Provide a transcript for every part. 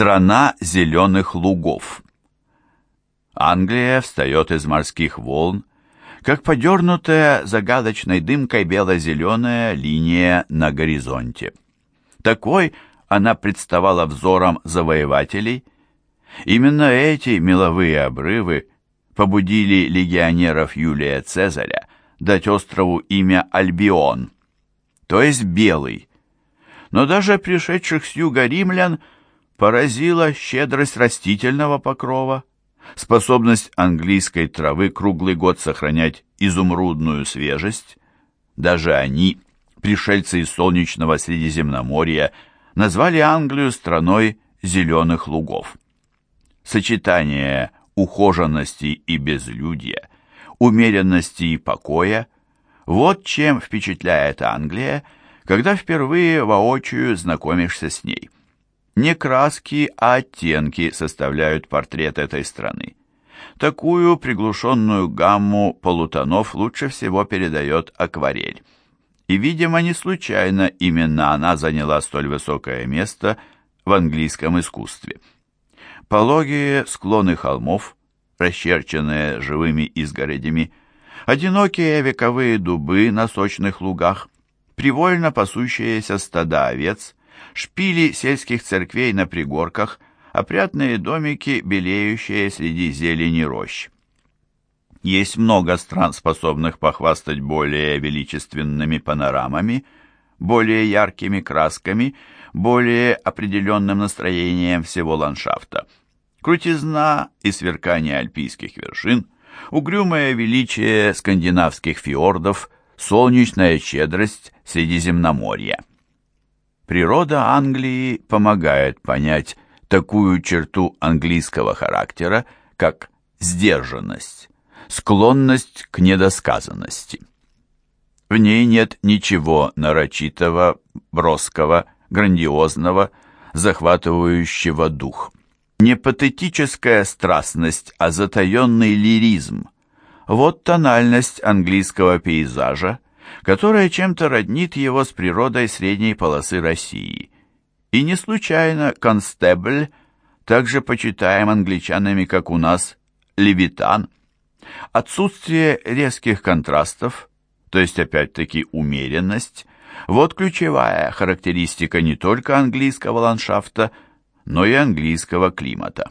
Страна зеленых лугов. Англия встает из морских волн, как подернутая загадочной дымкой бело-зеленая линия на горизонте. Такой она представала взором завоевателей. Именно эти меловые обрывы побудили легионеров Юлия Цезаря дать острову имя Альбион, то есть Белый. Но даже пришедших с юга римлян поразила щедрость растительного покрова, способность английской травы круглый год сохранять изумрудную свежесть. Даже они, пришельцы из солнечного Средиземноморья, назвали Англию страной зеленых лугов. Сочетание ухоженности и безлюдья, умеренности и покоя – вот чем впечатляет Англия, когда впервые воочию знакомишься с ней. Не краски, а оттенки составляют портрет этой страны. Такую приглушенную гамму полутонов лучше всего передает акварель. И, видимо, не случайно именно она заняла столь высокое место в английском искусстве. Пологие склоны холмов, расчерченные живыми изгородями, одинокие вековые дубы на сочных лугах, привольно пасущиеся стада овец, шпили сельских церквей на пригорках, опрятные домики, белеющие среди зелени рощ. Есть много стран, способных похвастать более величественными панорамами, более яркими красками, более определенным настроением всего ландшафта. Крутизна и сверкание альпийских вершин, угрюмое величие скандинавских фьордов, солнечная щедрость Средиземноморья. Природа Англии помогает понять такую черту английского характера, как сдержанность склонность к недосказанности. В ней нет ничего нарочитого, броского, грандиозного, захватывающего дух. Не патетическая страстность, а затаенный лиризм. Вот тональность английского пейзажа, которая чем-то роднит его с природой средней полосы России. И не случайно констебль также почитаем англичанами, как у нас, левитан – Отсутствие резких контрастов, то есть опять-таки умеренность, вот ключевая характеристика не только английского ландшафта, но и английского климата.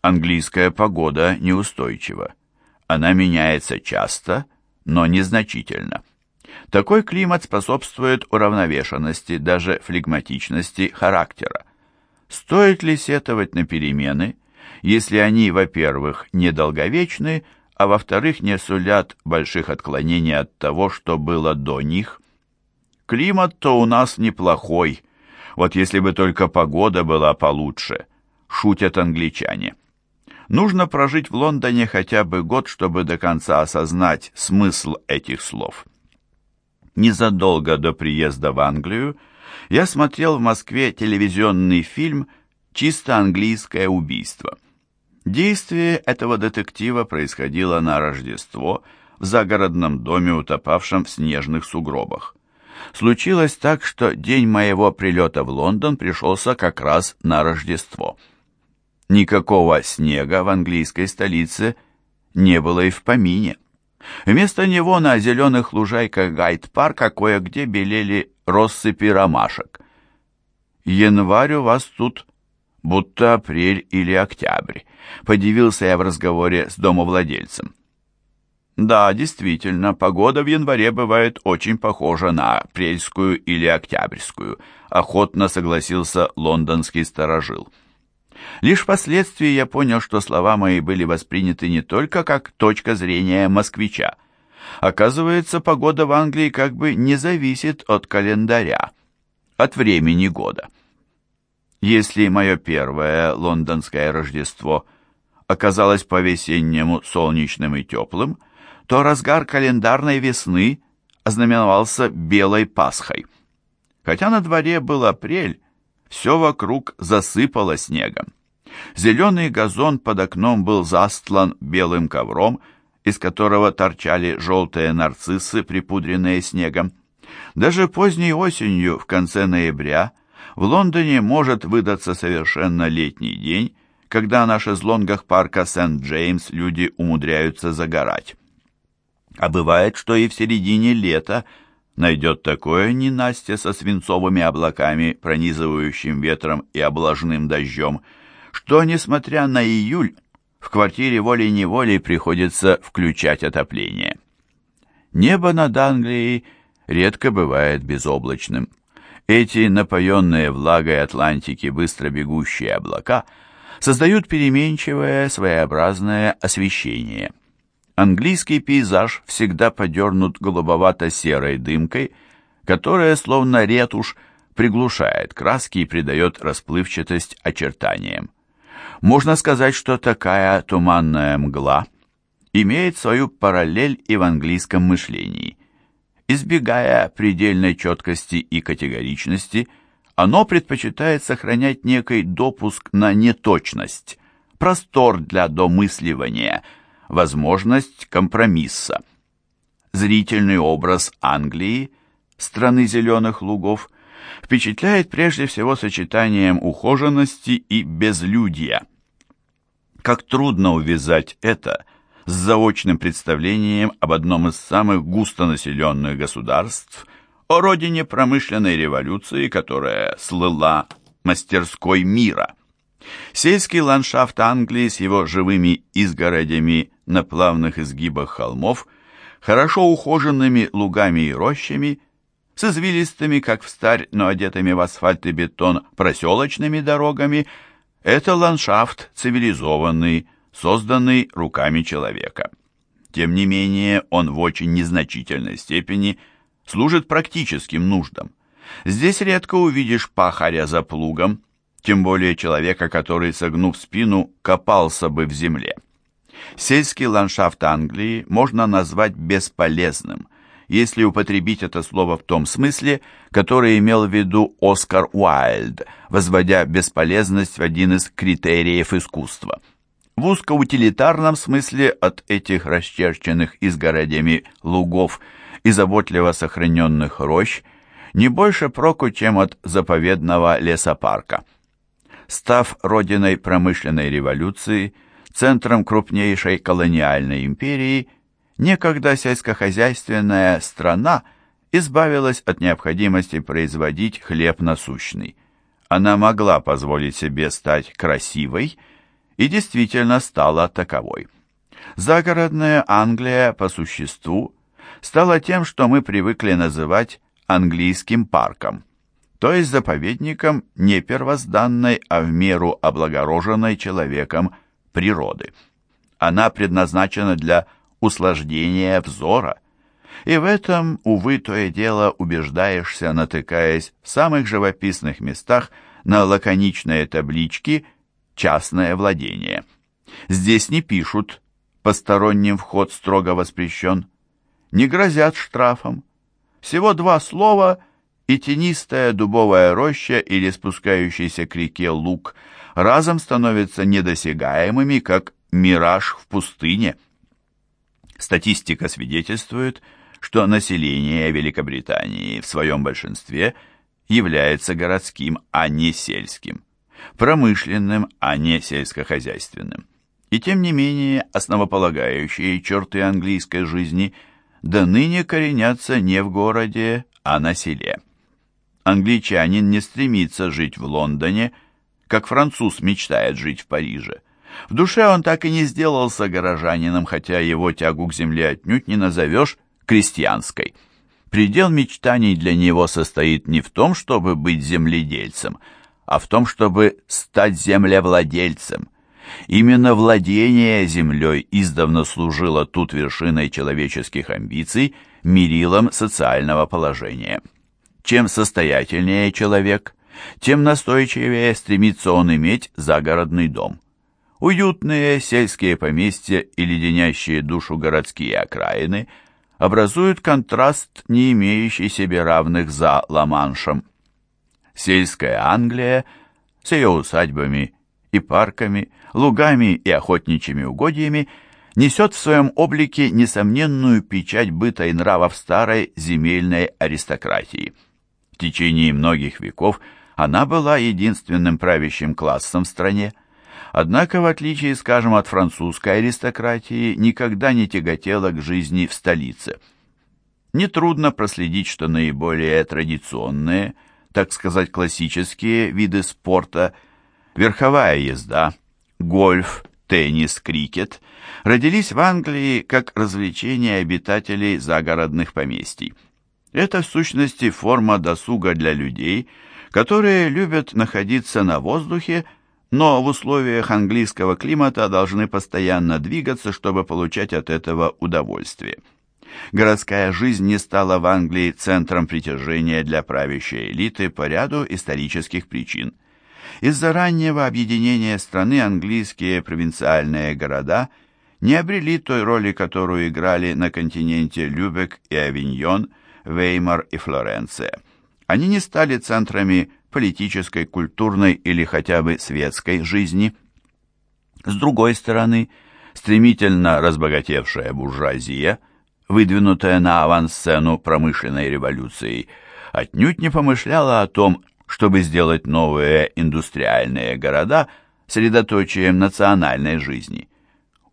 Английская погода неустойчива. Она меняется часто, но незначительно. Такой климат способствует уравновешенности, даже флегматичности характера. Стоит ли сетовать на перемены – если они, во-первых, недолговечны, а во-вторых, не сулят больших отклонений от того, что было до них. Климат-то у нас неплохой, вот если бы только погода была получше, шутят англичане. Нужно прожить в Лондоне хотя бы год, чтобы до конца осознать смысл этих слов. Незадолго до приезда в Англию я смотрел в Москве телевизионный фильм «Чисто английское убийство». Действие этого детектива происходило на Рождество в загородном доме, утопавшем в снежных сугробах. Случилось так, что день моего прилета в Лондон пришелся как раз на Рождество. Никакого снега в английской столице не было и в помине. Вместо него на зеленых лужайках Гайд-парка кое-где белели россыпи ромашек. «Январь у вас тут будто апрель или октябрь», — подивился я в разговоре с домовладельцем. Да, действительно, погода в январе бывает очень похожа на апрельскую или октябрьскую, охотно согласился лондонский сторожил. Лишь впоследствии я понял, что слова мои были восприняты не только как точка зрения москвича. Оказывается, погода в Англии как бы не зависит от календаря, от времени года. Если мое первое лондонское Рождество оказалось по-весеннему солнечным и теплым, то разгар календарной весны ознаменовался белой Пасхой. Хотя на дворе был апрель, все вокруг засыпало снегом. Зеленый газон под окном был застлан белым ковром, из которого торчали желтые нарциссы, припудренные снегом. Даже поздней осенью, в конце ноября, В Лондоне может выдаться совершенно летний день, когда на шезлонгах парка Сент-Джеймс люди умудряются загорать. А бывает, что и в середине лета найдет такое ненастье со свинцовыми облаками, пронизывающим ветром и облажным дождем, что, несмотря на июль, в квартире волей-неволей приходится включать отопление. Небо над Англией редко бывает безоблачным. Эти напоенные влагой Атлантики быстро бегущие облака создают переменчивое своеобразное освещение. Английский пейзаж всегда подернут голубовато-серой дымкой, которая, словно ретушь, приглушает краски и придает расплывчатость очертаниям. Можно сказать, что такая туманная мгла имеет свою параллель и в английском мышлении – Избегая предельной четкости и категоричности, оно предпочитает сохранять некий допуск на неточность, простор для домысливания, возможность компромисса. Зрительный образ Англии, страны зеленых лугов, впечатляет прежде всего сочетанием ухоженности и безлюдья. Как трудно увязать это – с заочным представлением об одном из самых густонаселенных государств, о родине промышленной революции, которая слыла мастерской мира. Сельский ландшафт Англии с его живыми изгородями на плавных изгибах холмов, хорошо ухоженными лугами и рощами, с извилистыми, как в старь, но одетыми в асфальт и бетон, проселочными дорогами, это ландшафт цивилизованный, созданный руками человека. Тем не менее, он в очень незначительной степени служит практическим нуждам. Здесь редко увидишь пахаря за плугом, тем более человека, который, согнув спину, копался бы в земле. Сельский ландшафт Англии можно назвать бесполезным, если употребить это слово в том смысле, который имел в виду Оскар Уайльд, возводя бесполезность в один из критериев искусства – в узкоутилитарном смысле от этих расчерченных изгородями лугов и заботливо сохраненных рощ не больше проку, чем от заповедного лесопарка. Став родиной промышленной революции, центром крупнейшей колониальной империи, некогда сельскохозяйственная страна избавилась от необходимости производить хлеб насущный. Она могла позволить себе стать красивой – и действительно стала таковой. Загородная Англия по существу стала тем, что мы привыкли называть английским парком, то есть заповедником не первозданной, а в меру облагороженной человеком природы. Она предназначена для услаждения взора, и в этом, увы, то и дело убеждаешься, натыкаясь в самых живописных местах на лаконичные таблички – частное владение. Здесь не пишут «посторонним вход строго воспрещен», не грозят штрафом. Всего два слова и тенистая дубовая роща или спускающийся к реке луг разом становятся недосягаемыми, как мираж в пустыне. Статистика свидетельствует, что население Великобритании в своем большинстве является городским, а не сельским промышленным, а не сельскохозяйственным. И тем не менее основополагающие черты английской жизни до ныне коренятся не в городе, а на селе. Англичанин не стремится жить в Лондоне, как француз мечтает жить в Париже. В душе он так и не сделался горожанином, хотя его тягу к земле отнюдь не назовешь крестьянской. Предел мечтаний для него состоит не в том, чтобы быть земледельцем – а в том, чтобы стать землевладельцем. Именно владение землей издавна служило тут вершиной человеческих амбиций, мерилом социального положения. Чем состоятельнее человек, тем настойчивее стремится он иметь загородный дом. Уютные сельские поместья и леденящие душу городские окраины образуют контраст, не имеющий себе равных за Ла-Маншем. Сельская Англия с ее усадьбами и парками, лугами и охотничьими угодьями несет в своем облике несомненную печать быта и нравов старой земельной аристократии. В течение многих веков Она была единственным правящим классом в стране, однако, в отличие, скажем, от французской аристократии, никогда не тяготела к жизни в столице. Нетрудно проследить, что наиболее традиционные, так сказать, классические виды спорта – верховая езда, гольф, теннис, крикет – родились в Англии как развлечение обитателей загородных поместий. Это в сущности форма досуга для людей, которые любят находиться на воздухе, но в условиях английского климата должны постоянно двигаться, чтобы получать от этого удовольствие. Городская жизнь не стала в Англии центром притяжения для правящей элиты по ряду исторических причин. Из-за раннего объединения страны английские провинциальные города – не обрели той роли, которую играли на континенте Любек и Авиньон, Веймар и Флоренция. Они не стали центрами политической, культурной или хотя бы светской жизни. С другой стороны, стремительно разбогатевшая буржуазия, выдвинутая на авансцену промышленной революции, отнюдь не помышляла о том, чтобы сделать новые индустриальные города средоточием национальной жизни –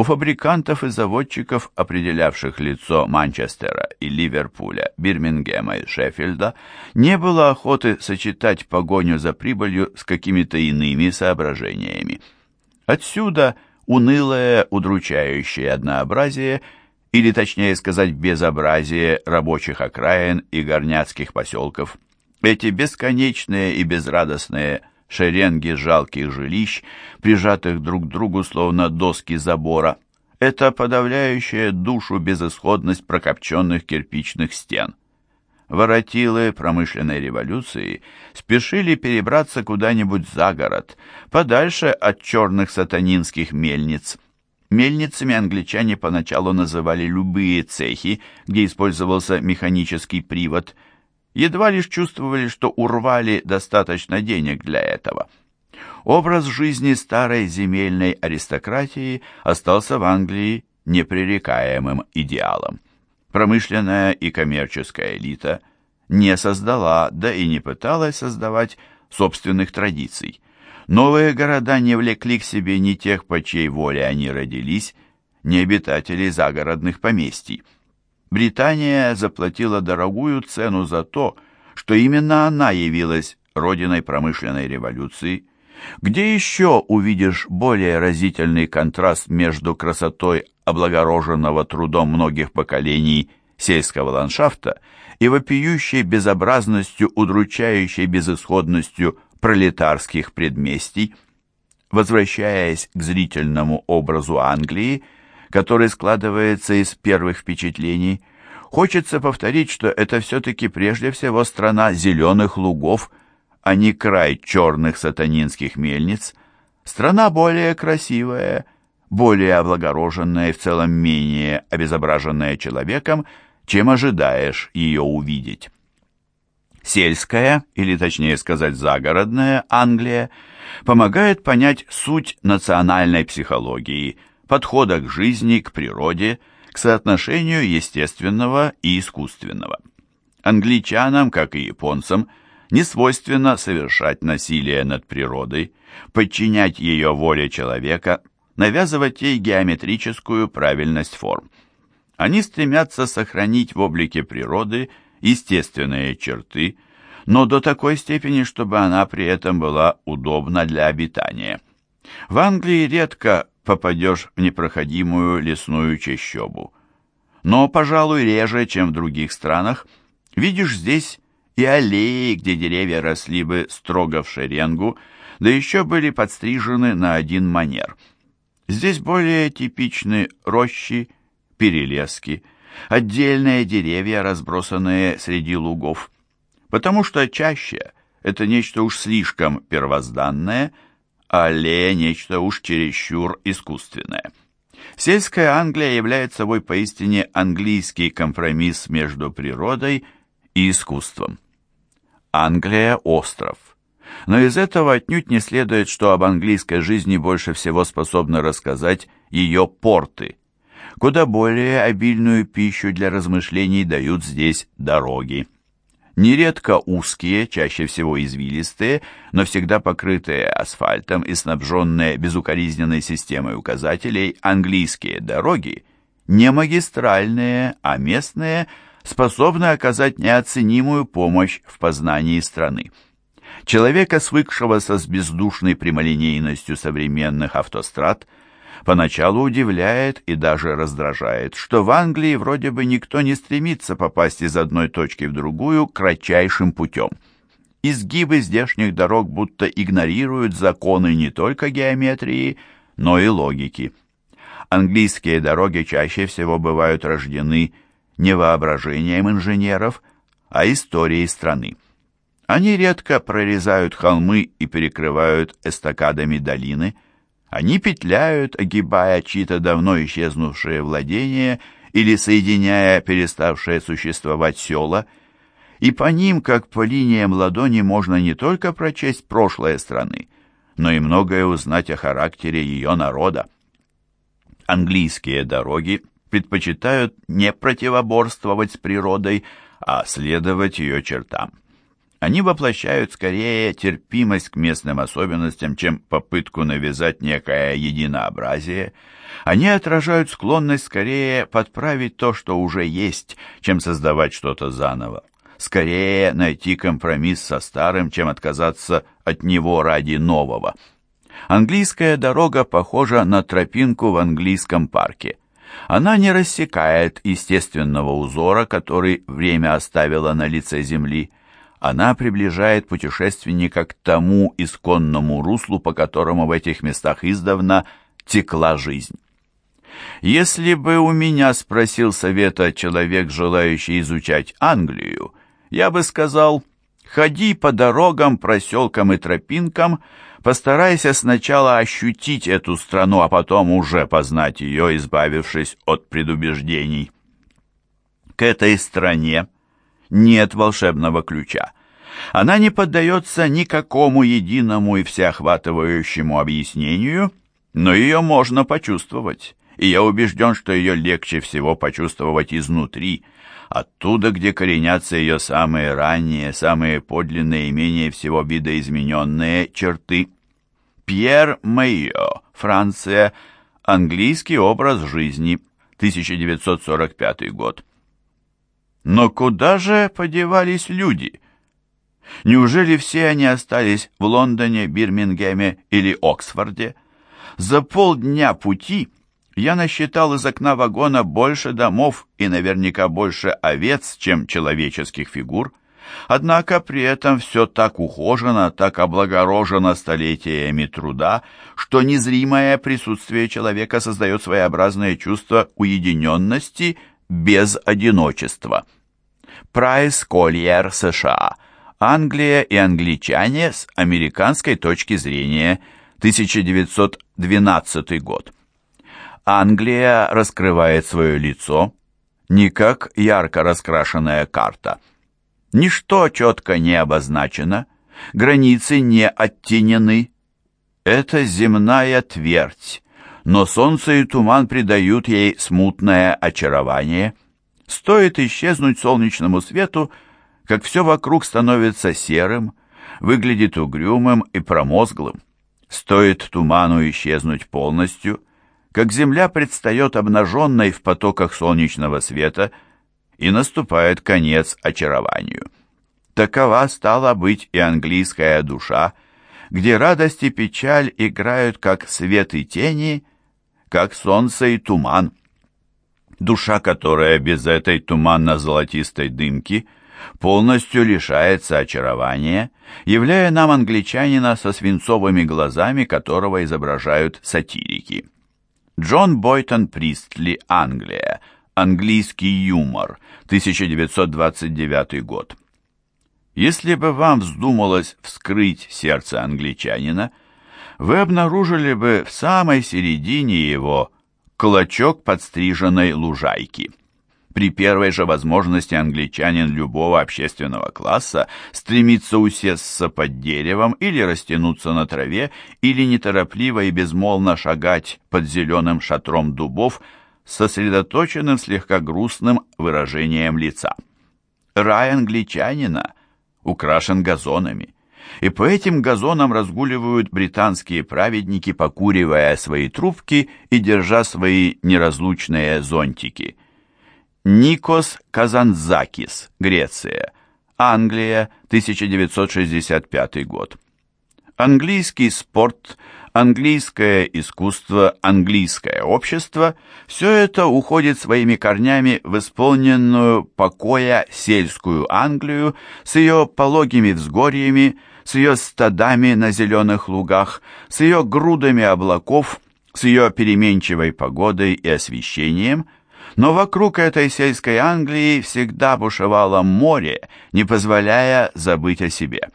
у фабрикантов и заводчиков, определявших лицо Манчестера и Ливерпуля, Бирмингема и Шеффилда, не было охоты сочетать погоню за прибылью с какими-то иными соображениями. Отсюда унылое, удручающее однообразие, или точнее сказать безобразие рабочих окраин и горняцких поселков. Эти бесконечные и безрадостные шеренги жалких жилищ, прижатых друг к другу словно доски забора. Это подавляющая душу безысходность прокопченных кирпичных стен. Воротилы промышленной революции спешили перебраться куда-нибудь за город, подальше от черных сатанинских мельниц. Мельницами англичане поначалу называли любые цехи, где использовался механический привод – едва лишь чувствовали, что урвали достаточно денег для этого. Образ жизни старой земельной аристократии остался в Англии непререкаемым идеалом. Промышленная и коммерческая элита не создала, да и не пыталась создавать собственных традиций. Новые города не влекли к себе ни тех, по чьей воле они родились, ни обитателей загородных поместий. Британия заплатила дорогую цену за то, что именно она явилась родиной промышленной революции. Где еще увидишь более разительный контраст между красотой облагороженного трудом многих поколений сельского ландшафта и вопиющей безобразностью, удручающей безысходностью пролетарских предместий? Возвращаясь к зрительному образу Англии, который складывается из первых впечатлений, хочется повторить, что это все-таки прежде всего страна зеленых лугов, а не край черных сатанинских мельниц, страна более красивая, более облагороженная и в целом менее обезображенная человеком, чем ожидаешь ее увидеть. Сельская, или точнее сказать загородная Англия, помогает понять суть национальной психологии – подхода к жизни, к природе, к соотношению естественного и искусственного. Англичанам, как и японцам, не свойственно совершать насилие над природой, подчинять ее воле человека, навязывать ей геометрическую правильность форм. Они стремятся сохранить в облике природы естественные черты, но до такой степени, чтобы она при этом была удобна для обитания. В Англии редко попадешь в непроходимую лесную чащобу. Но, пожалуй, реже, чем в других странах, видишь здесь и аллеи, где деревья росли бы строго в шеренгу, да еще были подстрижены на один манер. Здесь более типичны рощи, перелески, отдельные деревья, разбросанные среди лугов, потому что чаще это нечто уж слишком первозданное – аллея – нечто уж чересчур искусственное. Сельская Англия является собой поистине английский компромисс между природой и искусством. Англия – остров. Но из этого отнюдь не следует, что об английской жизни больше всего способны рассказать ее порты. Куда более обильную пищу для размышлений дают здесь дороги. Нередко узкие, чаще всего извилистые, но всегда покрытые асфальтом и снабженные безукоризненной системой указателей английские дороги, не магистральные, а местные, способны оказать неоценимую помощь в познании страны. Человека, свыкшегося с бездушной прямолинейностью современных автострад – Поначалу удивляет и даже раздражает, что в Англии вроде бы никто не стремится попасть из одной точки в другую кратчайшим путем. Изгибы здешних дорог будто игнорируют законы не только геометрии, но и логики. Английские дороги чаще всего бывают рождены не воображением инженеров, а историей страны. Они редко прорезают холмы и перекрывают эстакадами долины – они петляют, огибая чьи-то давно исчезнувшие владения или соединяя переставшие существовать села, и по ним, как по линиям ладони, можно не только прочесть прошлое страны, но и многое узнать о характере ее народа. Английские дороги предпочитают не противоборствовать с природой, а следовать ее чертам. Они воплощают скорее терпимость к местным особенностям, чем попытку навязать некое единообразие. Они отражают склонность скорее подправить то, что уже есть, чем создавать что-то заново. Скорее найти компромисс со старым, чем отказаться от него ради нового. Английская дорога похожа на тропинку в английском парке. Она не рассекает естественного узора, который время оставило на лице земли, она приближает путешественника к тому исконному руслу, по которому в этих местах издавна текла жизнь. Если бы у меня спросил совета человек, желающий изучать Англию, я бы сказал, ходи по дорогам, проселкам и тропинкам, постарайся сначала ощутить эту страну, а потом уже познать ее, избавившись от предубеждений. К этой стране нет волшебного ключа. Она не поддается никакому единому и всеохватывающему объяснению, но ее можно почувствовать, и я убежден, что ее легче всего почувствовать изнутри, оттуда, где коренятся ее самые ранние, самые подлинные и менее всего видоизмененные черты. Пьер Мейо, Франция, английский образ жизни, 1945 год. Но куда же подевались люди? Неужели все они остались в Лондоне, Бирмингеме или Оксфорде? За полдня пути я насчитал из окна вагона больше домов и наверняка больше овец, чем человеческих фигур. Однако при этом все так ухожено, так облагорожено столетиями труда, что незримое присутствие человека создает своеобразное чувство уединенности без одиночества. Прайс Кольер, США. Англия и англичане с американской точки зрения. 1912 год. Англия раскрывает свое лицо не как ярко раскрашенная карта. Ничто четко не обозначено, границы не оттенены. Это земная твердь, но солнце и туман придают ей смутное очарование. Стоит исчезнуть солнечному свету, как все вокруг становится серым, выглядит угрюмым и промозглым. Стоит туману исчезнуть полностью, как земля предстает обнаженной в потоках солнечного света, и наступает конец очарованию. Такова стала быть и английская душа, где радость и печаль играют как свет и тени, как солнце и туман. Душа, которая без этой туманно-золотистой дымки полностью лишается очарования, являя нам англичанина со свинцовыми глазами, которого изображают сатирики. Джон Бойтон Пристли, Англия. Английский юмор. 1929 год. Если бы вам вздумалось вскрыть сердце англичанина, вы обнаружили бы в самой середине его клочок подстриженной лужайки. При первой же возможности англичанин любого общественного класса стремится усесться под деревом или растянуться на траве, или неторопливо и безмолвно шагать под зеленым шатром дубов с сосредоточенным слегка грустным выражением лица. Рай англичанина украшен газонами и по этим газонам разгуливают британские праведники, покуривая свои трубки и держа свои неразлучные зонтики. Никос Казанзакис, Греция, Англия, 1965 год. Английский спорт, английское искусство, английское общество – все это уходит своими корнями в исполненную покоя сельскую Англию с ее пологими взгорьями, с ее стадами на зеленых лугах, с ее грудами облаков, с ее переменчивой погодой и освещением, но вокруг этой сельской Англии всегда бушевало море, не позволяя забыть о себе.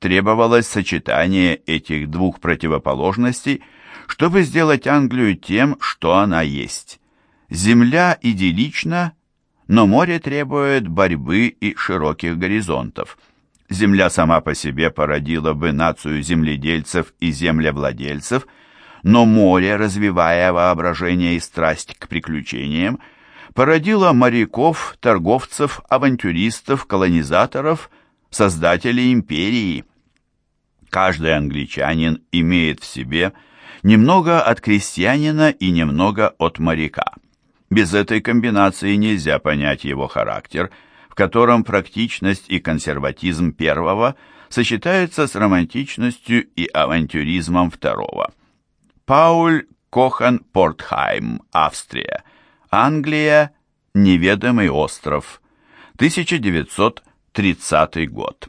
Требовалось сочетание этих двух противоположностей, чтобы сделать Англию тем, что она есть. Земля идиллична, но море требует борьбы и широких горизонтов – Земля сама по себе породила бы нацию земледельцев и землевладельцев, но море, развивая воображение и страсть к приключениям, породило моряков, торговцев, авантюристов, колонизаторов, создателей империи. Каждый англичанин имеет в себе немного от крестьянина и немного от моряка. Без этой комбинации нельзя понять его характер – в котором практичность и консерватизм первого сочетаются с романтичностью и авантюризмом второго. Пауль Кохан Портхайм, Австрия. Англия. Неведомый остров. 1930 год.